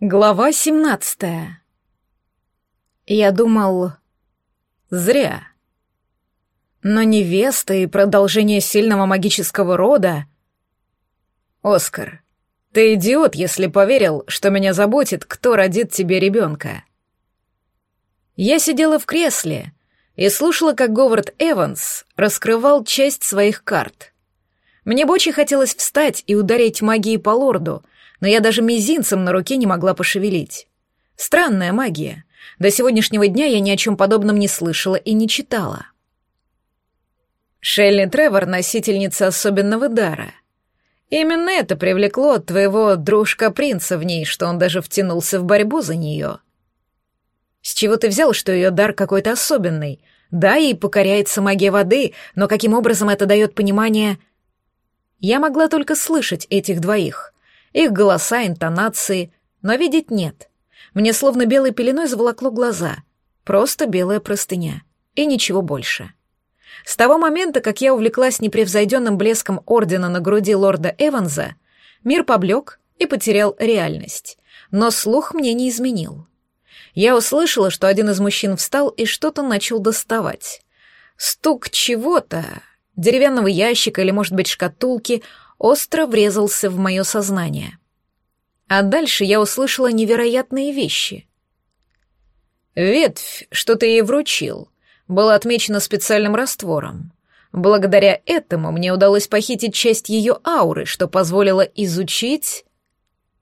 Глава 17. Я думал... Зря. Но невеста и продолжение сильного магического рода... Оскар, ты идиот, если поверил, что меня заботит, кто родит тебе ребенка. Я сидела в кресле и слушала, как Говард Эванс раскрывал часть своих карт. Мне бы очень хотелось встать и ударить магией по лорду — но я даже мизинцем на руке не могла пошевелить. Странная магия. До сегодняшнего дня я ни о чем подобном не слышала и не читала. Шелли Тревор — носительница особенного дара. Именно это привлекло твоего дружка-принца в ней, что он даже втянулся в борьбу за нее. С чего ты взял, что ее дар какой-то особенный? Да, ей покоряется магия воды, но каким образом это дает понимание... Я могла только слышать этих двоих — их голоса, интонации, но видеть нет. Мне словно белой пеленой заволокло глаза. Просто белая простыня. И ничего больше. С того момента, как я увлеклась непревзойденным блеском ордена на груди лорда Эванса, мир поблек и потерял реальность. Но слух мне не изменил. Я услышала, что один из мужчин встал и что-то начал доставать. Стук чего-то, деревянного ящика или, может быть, шкатулки, остро врезался в мое сознание. А дальше я услышала невероятные вещи. Ветвь, что ты ей вручил, была отмечена специальным раствором. Благодаря этому мне удалось похитить часть ее ауры, что позволило изучить...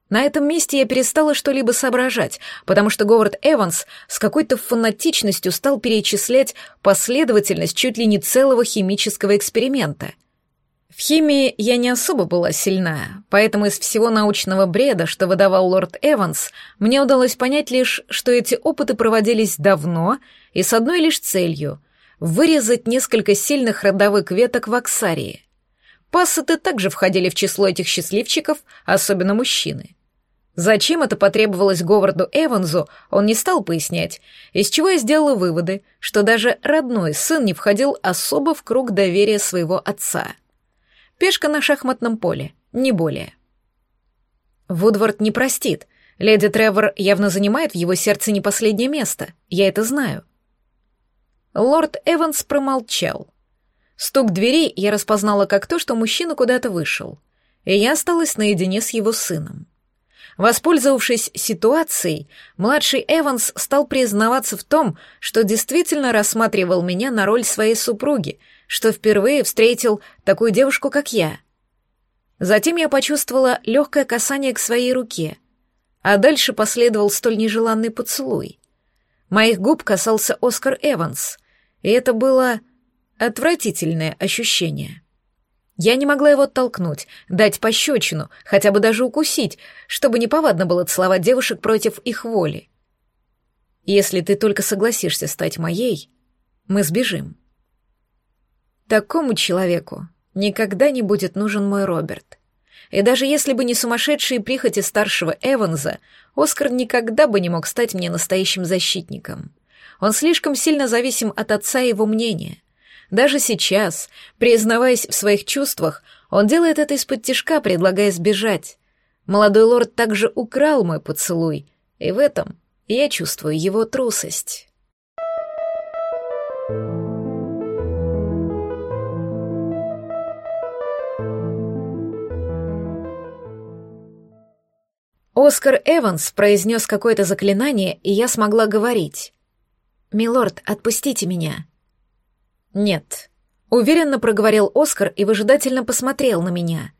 На этом месте я перестала что-либо соображать, потому что Говард Эванс с какой-то фанатичностью стал перечислять последовательность чуть ли не целого химического эксперимента — в химии я не особо была сильна, поэтому из всего научного бреда, что выдавал лорд Эванс, мне удалось понять лишь, что эти опыты проводились давно и с одной лишь целью — вырезать несколько сильных родовых веток в Аксарии. Пассеты также входили в число этих счастливчиков, особенно мужчины. Зачем это потребовалось Говарду Эвансу, он не стал пояснять, из чего я сделала выводы, что даже родной сын не входил особо в круг доверия своего отца — Пешка на шахматном поле, не более. Вудвард не простит. Леди Тревор явно занимает в его сердце не последнее место. Я это знаю. Лорд Эванс промолчал. Стук двери я распознала как то, что мужчина куда-то вышел, и я осталась наедине с его сыном. Воспользовавшись ситуацией, младший Эванс стал признаваться в том, что действительно рассматривал меня на роль своей супруги — что впервые встретил такую девушку, как я. Затем я почувствовала легкое касание к своей руке, а дальше последовал столь нежеланный поцелуй. Моих губ касался Оскар Эванс, и это было отвратительное ощущение. Я не могла его оттолкнуть, дать пощечину, хотя бы даже укусить, чтобы неповадно было целовать девушек против их воли. Если ты только согласишься стать моей, мы сбежим. Такому человеку никогда не будет нужен мой Роберт. И даже если бы не сумасшедшие прихоти старшего Эванса, Оскар никогда бы не мог стать мне настоящим защитником. Он слишком сильно зависим от отца и его мнения. Даже сейчас, признаваясь в своих чувствах, он делает это из-под тишка, предлагая сбежать. Молодой лорд также украл мой поцелуй, и в этом я чувствую его трусость. Оскар Эванс произнес какое-то заклинание, и я смогла говорить. «Милорд, отпустите меня». «Нет», — уверенно проговорил Оскар и выжидательно посмотрел на меня.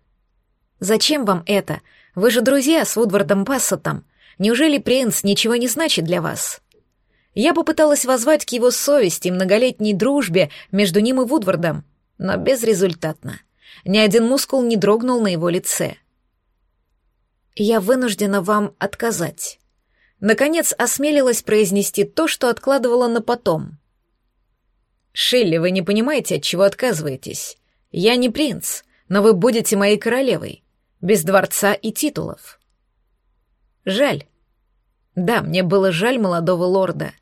«Зачем вам это? Вы же друзья с Вудвардом Бассетом. Неужели принц ничего не значит для вас?» Я попыталась воззвать к его совести и многолетней дружбе между ним и Вудвардом, но безрезультатно. Ни один мускул не дрогнул на его лице. «Я вынуждена вам отказать». Наконец осмелилась произнести то, что откладывала на потом. «Шилли, вы не понимаете, от чего отказываетесь. Я не принц, но вы будете моей королевой, без дворца и титулов». Жаль. Да, мне было жаль молодого лорда.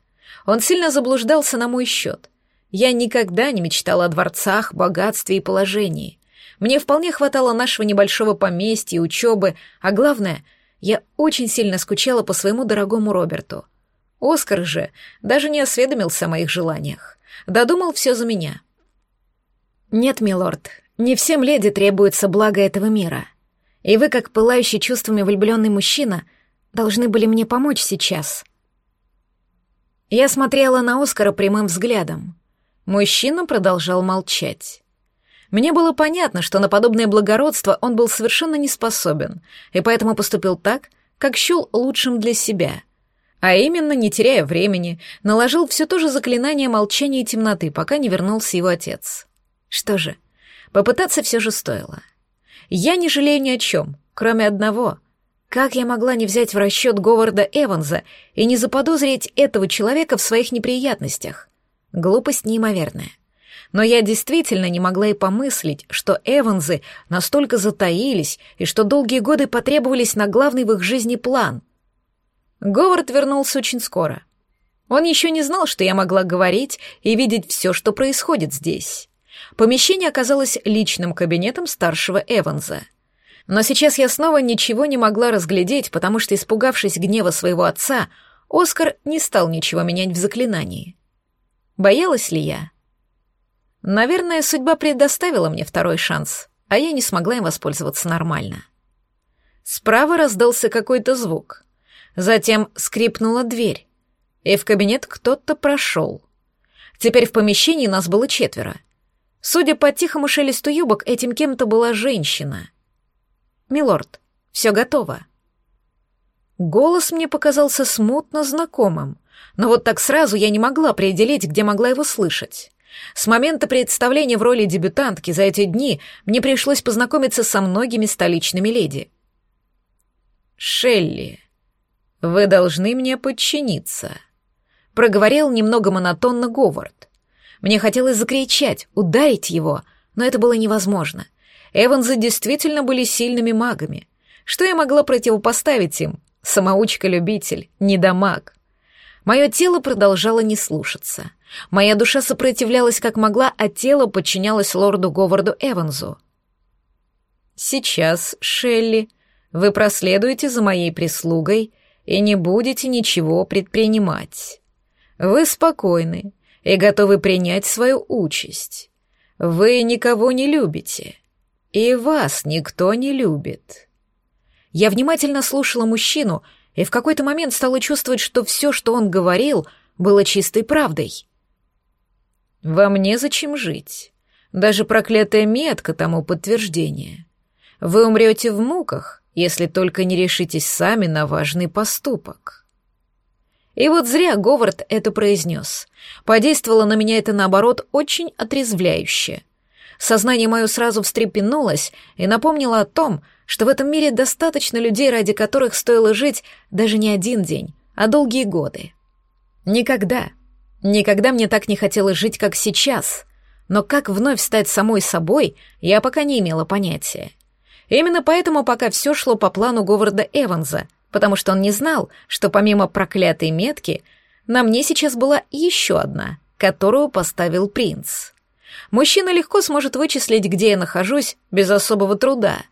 Он сильно заблуждался на мой счет. Я никогда не мечтала о дворцах, богатстве и положении. Мне вполне хватало нашего небольшого поместья, учебы, а главное, Я очень сильно скучала по своему дорогому Роберту. Оскар же даже не осведомился о моих желаниях. Додумал все за меня. «Нет, милорд, не всем леди требуется благо этого мира. И вы, как пылающий чувствами влюбленный мужчина, должны были мне помочь сейчас». Я смотрела на Оскара прямым взглядом. Мужчина продолжал молчать. Мне было понятно, что на подобное благородство он был совершенно не способен, и поэтому поступил так, как счел лучшим для себя. А именно, не теряя времени, наложил все то же заклинание молчания и темноты, пока не вернулся его отец. Что же, попытаться все же стоило. Я не жалею ни о чем, кроме одного. Как я могла не взять в расчет Говарда Эванса и не заподозрить этого человека в своих неприятностях? Глупость неимоверная. Но я действительно не могла и помыслить, что Эванзы настолько затаились и что долгие годы потребовались на главный в их жизни план. Говард вернулся очень скоро. Он еще не знал, что я могла говорить и видеть все, что происходит здесь. Помещение оказалось личным кабинетом старшего Эванза. Но сейчас я снова ничего не могла разглядеть, потому что, испугавшись гнева своего отца, Оскар не стал ничего менять в заклинании. Боялась ли я? Наверное, судьба предоставила мне второй шанс, а я не смогла им воспользоваться нормально. Справа раздался какой-то звук. Затем скрипнула дверь, и в кабинет кто-то прошел. Теперь в помещении нас было четверо. Судя по тихому шелесту юбок, этим кем-то была женщина. «Милорд, все готово». Голос мне показался смутно знакомым, но вот так сразу я не могла определить, где могла его слышать. С момента представления в роли дебютантки за эти дни мне пришлось познакомиться со многими столичными леди. «Шелли, вы должны мне подчиниться», — проговорил немного монотонно Говард. Мне хотелось закричать, ударить его, но это было невозможно. Эванзы действительно были сильными магами. Что я могла противопоставить им? Самоучка-любитель, недомаг. Мое тело продолжало не слушаться. Моя душа сопротивлялась как могла, а тело подчинялось лорду Говарду Эвансу. «Сейчас, Шелли, вы проследуете за моей прислугой и не будете ничего предпринимать. Вы спокойны и готовы принять свою участь. Вы никого не любите, и вас никто не любит». Я внимательно слушала мужчину — и в какой-то момент стала чувствовать, что все, что он говорил, было чистой правдой. «Вам незачем жить. Даже проклятая метка тому подтверждение. Вы умрете в муках, если только не решитесь сами на важный поступок». И вот зря Говард это произнес. Подействовало на меня это, наоборот, очень отрезвляюще. Сознание мое сразу встрепенулось и напомнило о том, что в этом мире достаточно людей, ради которых стоило жить даже не один день, а долгие годы. Никогда, никогда мне так не хотелось жить, как сейчас, но как вновь стать самой собой, я пока не имела понятия. Именно поэтому пока все шло по плану Говарда Эванса, потому что он не знал, что помимо проклятой метки на мне сейчас была еще одна, которую поставил принц. Мужчина легко сможет вычислить, где я нахожусь, без особого труда —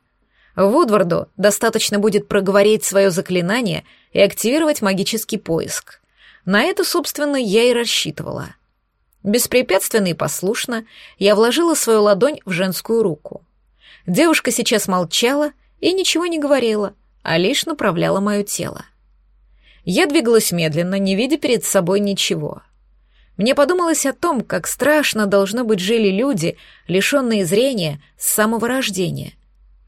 Вудварду достаточно будет проговорить свое заклинание и активировать магический поиск. На это, собственно, я и рассчитывала. Беспрепятственно и послушно я вложила свою ладонь в женскую руку. Девушка сейчас молчала и ничего не говорила, а лишь направляла мое тело. Я двигалась медленно, не видя перед собой ничего. Мне подумалось о том, как страшно должно быть жили люди, лишенные зрения с самого рождения —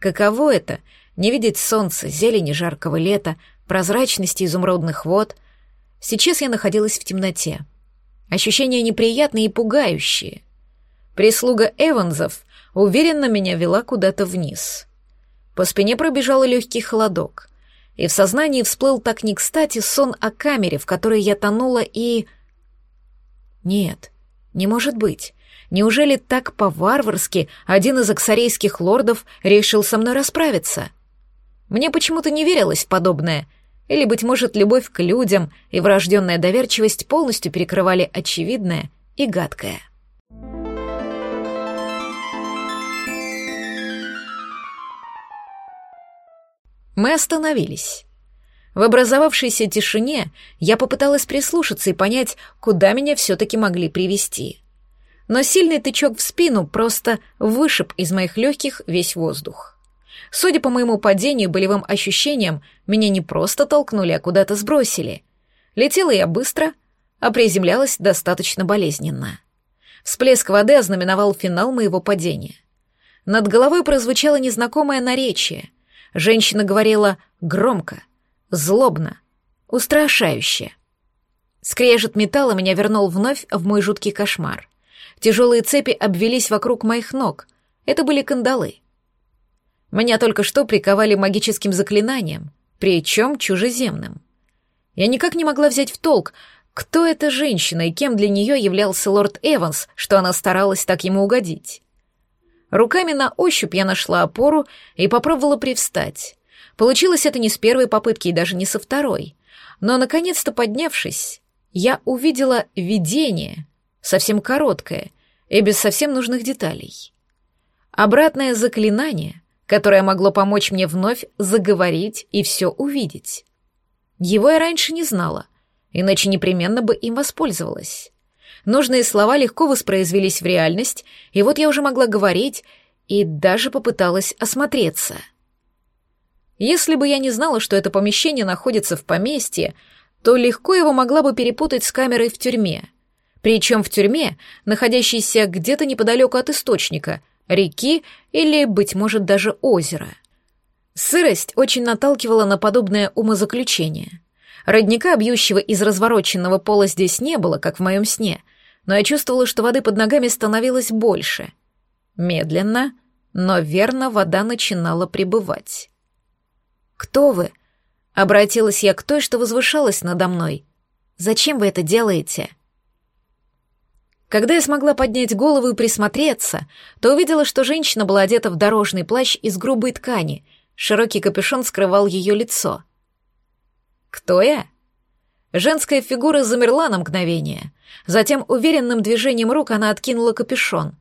Каково это — не видеть солнца, зелени жаркого лета, прозрачности изумрудных вод? Сейчас я находилась в темноте. Ощущения неприятные и пугающие. Прислуга Эванзов уверенно меня вела куда-то вниз. По спине пробежал легкий холодок, и в сознании всплыл так не кстати сон о камере, в которой я тонула и... Нет, не может быть. Неужели так по-варварски один из аксарейских лордов решил со мной расправиться? Мне почему-то не верилось в подобное. Или, быть может, любовь к людям и врожденная доверчивость полностью перекрывали очевидное и гадкое. Мы остановились. В образовавшейся тишине я попыталась прислушаться и понять, куда меня все-таки могли привести. Но сильный тычок в спину просто вышиб из моих легких весь воздух. Судя по моему падению и болевым ощущениям, меня не просто толкнули, а куда-то сбросили. Летела я быстро, а приземлялась достаточно болезненно. Всплеск воды ознаменовал финал моего падения. Над головой прозвучало незнакомое наречие. Женщина говорила громко, злобно, устрашающе. Скрежет металла меня вернул вновь в мой жуткий кошмар. Тяжелые цепи обвелись вокруг моих ног. Это были кандалы. Меня только что приковали магическим заклинанием, причем чужеземным. Я никак не могла взять в толк, кто эта женщина и кем для нее являлся лорд Эванс, что она старалась так ему угодить. Руками на ощупь я нашла опору и попробовала привстать. Получилось это не с первой попытки и даже не со второй. Но, наконец-то поднявшись, я увидела видение, совсем короткое и без совсем нужных деталей. Обратное заклинание, которое могло помочь мне вновь заговорить и все увидеть. Его я раньше не знала, иначе непременно бы им воспользовалась. Нужные слова легко воспроизвелись в реальность, и вот я уже могла говорить и даже попыталась осмотреться. Если бы я не знала, что это помещение находится в поместье, то легко его могла бы перепутать с камерой в тюрьме. Причем в тюрьме, находящейся где-то неподалеку от источника, реки или, быть может, даже озера. Сырость очень наталкивала на подобное умозаключение. Родника, бьющего из развороченного пола, здесь не было, как в моем сне — но я чувствовала, что воды под ногами становилось больше. Медленно, но верно вода начинала прибывать. «Кто вы?» — обратилась я к той, что возвышалась надо мной. «Зачем вы это делаете?» Когда я смогла поднять голову и присмотреться, то увидела, что женщина была одета в дорожный плащ из грубой ткани, широкий капюшон скрывал ее лицо. «Кто я?» Женская фигура замерла на мгновение. Затем уверенным движением рук она откинула капюшон.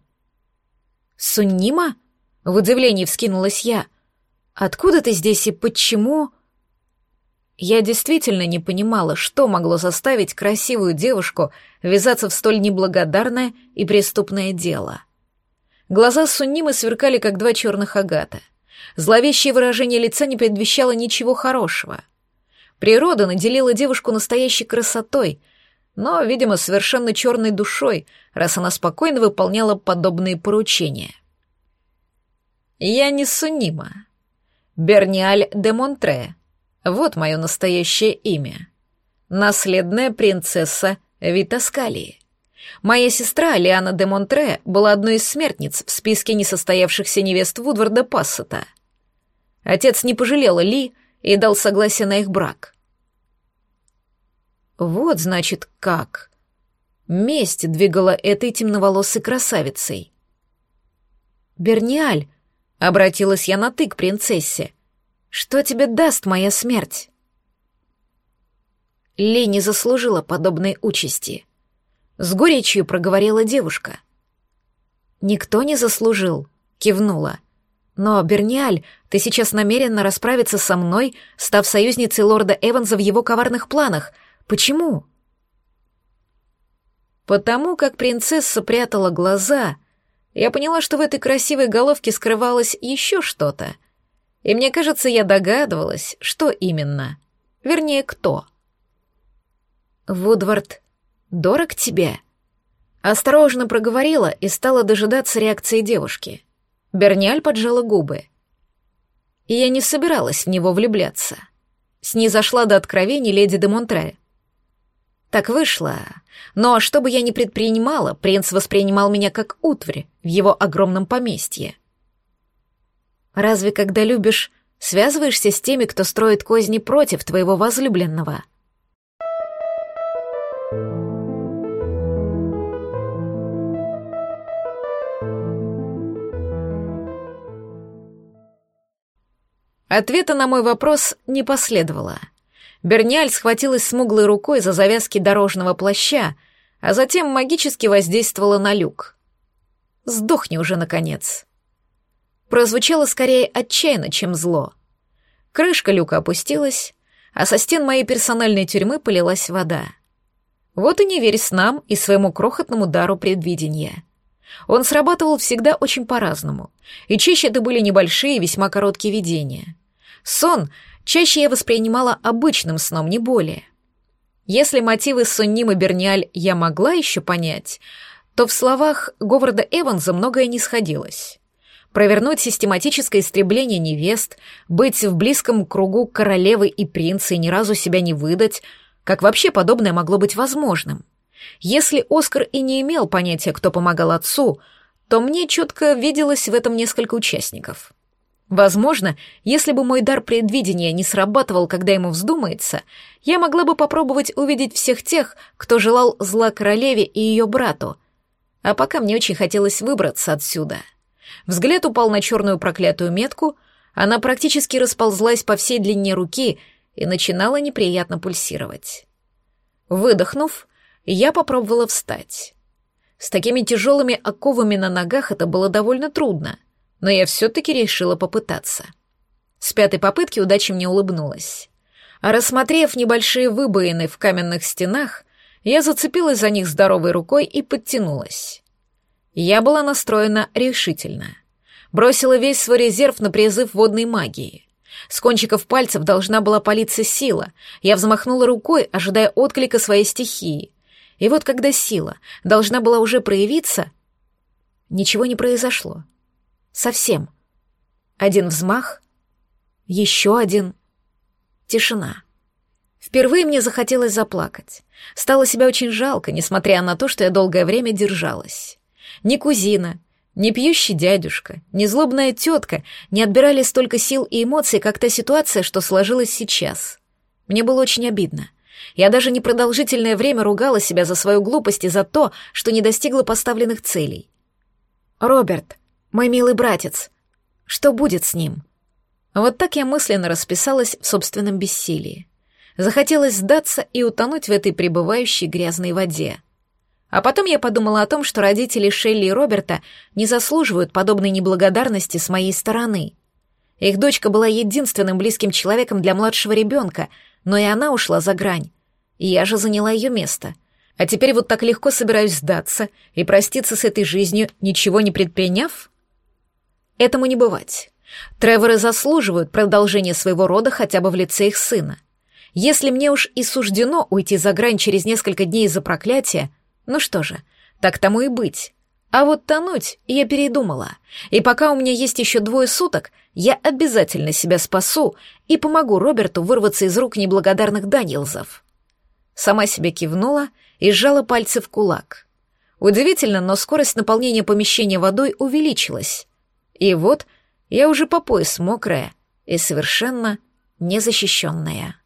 «Суннима?» — в удивлении вскинулась я. «Откуда ты здесь и почему?» Я действительно не понимала, что могло заставить красивую девушку ввязаться в столь неблагодарное и преступное дело. Глаза Суннимы сверкали, как два черных агата. Зловещее выражение лица не предвещало ничего хорошего — Природа наделила девушку настоящей красотой, но, видимо, совершенно черной душой, раз она спокойно выполняла подобные поручения. «Я не Сунима. Берниаль де Монтре. Вот мое настоящее имя. Наследная принцесса Витаскалии. Моя сестра Лиана де Монтре была одной из смертниц в списке несостоявшихся невест Вудварда Пассета. Отец не пожалел Ли и дал согласие на их брак. Вот, значит, как. Месть двигала этой темноволосой красавицей. «Берниаль», — обратилась я на ты к принцессе, — «что тебе даст моя смерть?» Ли не заслужила подобной участи. С горечью проговорила девушка. «Никто не заслужил», — кивнула. «Но, Берниаль, ты сейчас намерена расправиться со мной, став союзницей лорда Эванса в его коварных планах — Почему? Потому как принцесса прятала глаза, я поняла, что в этой красивой головке скрывалось еще что-то. И мне кажется, я догадывалась, что именно. Вернее, кто. «Вудвард, дорог тебе?» Осторожно проговорила и стала дожидаться реакции девушки. Берниаль поджала губы. И я не собиралась в него влюбляться. Снизошла до откровений леди де Монтре. Так вышло. Но что бы я ни предпринимала, принц воспринимал меня как утварь в его огромном поместье. Разве когда любишь, связываешься с теми, кто строит козни против твоего возлюбленного? Ответа на мой вопрос не последовало — Берниаль схватилась смуглой рукой за завязки дорожного плаща, а затем магически воздействовала на люк. «Сдохни уже, наконец!» Прозвучало скорее отчаянно, чем зло. Крышка люка опустилась, а со стен моей персональной тюрьмы полилась вода. Вот и не верь снам и своему крохотному дару предвидения. Он срабатывал всегда очень по-разному, и чаще это были небольшие, весьма короткие видения. Сон чаще я воспринимала обычным сном, не более. Если мотивы Соннимы Берниаль я могла еще понять, то в словах Говарда Эванса многое не сходилось. Провернуть систематическое истребление невест, быть в близком кругу королевы и принца и ни разу себя не выдать, как вообще подобное могло быть возможным? Если Оскар и не имел понятия, кто помогал отцу, то мне четко виделось в этом несколько участников. Возможно, если бы мой дар предвидения не срабатывал, когда ему вздумается, я могла бы попробовать увидеть всех тех, кто желал зла королеве и ее брату. А пока мне очень хотелось выбраться отсюда. Взгляд упал на черную проклятую метку, она практически расползлась по всей длине руки и начинала неприятно пульсировать. Выдохнув, я попробовала встать. С такими тяжелыми оковами на ногах это было довольно трудно, но я все-таки решила попытаться. С пятой попытки удача мне улыбнулась. А рассмотрев небольшие выбоины в каменных стенах, я зацепилась за них здоровой рукой и подтянулась. Я была настроена решительно. Бросила весь свой резерв на призыв водной магии. С кончиков пальцев должна была палиться сила. Я взмахнула рукой, ожидая отклика своей стихии. И вот когда сила должна была уже проявиться, ничего не произошло. Совсем. Один взмах, еще один. Тишина. Впервые мне захотелось заплакать. Стало себя очень жалко, несмотря на то, что я долгое время держалась. Ни кузина, ни пьющий дядюшка, ни злобная тетка не отбирали столько сил и эмоций, как та ситуация, что сложилась сейчас. Мне было очень обидно. Я даже непродолжительное время ругала себя за свою глупость и за то, что не достигла поставленных целей. «Роберт, мой милый братец, что будет с ним?» Вот так я мысленно расписалась в собственном бессилии. Захотелось сдаться и утонуть в этой пребывающей грязной воде. А потом я подумала о том, что родители Шелли и Роберта не заслуживают подобной неблагодарности с моей стороны. Их дочка была единственным близким человеком для младшего ребенка, но и она ушла за грань. И я же заняла ее место. А теперь вот так легко собираюсь сдаться и проститься с этой жизнью, ничего не предприняв? Этому не бывать. Треворы заслуживают продолжения своего рода хотя бы в лице их сына. Если мне уж и суждено уйти за грань через несколько дней из-за проклятия, ну что же, так тому и быть. А вот тонуть я передумала. И пока у меня есть еще двое суток, я обязательно себя спасу и помогу Роберту вырваться из рук неблагодарных Данилзов. Сама себе кивнула и сжала пальцы в кулак. Удивительно, но скорость наполнения помещения водой увеличилась. И вот я уже по пояс мокрая и совершенно незащищенная.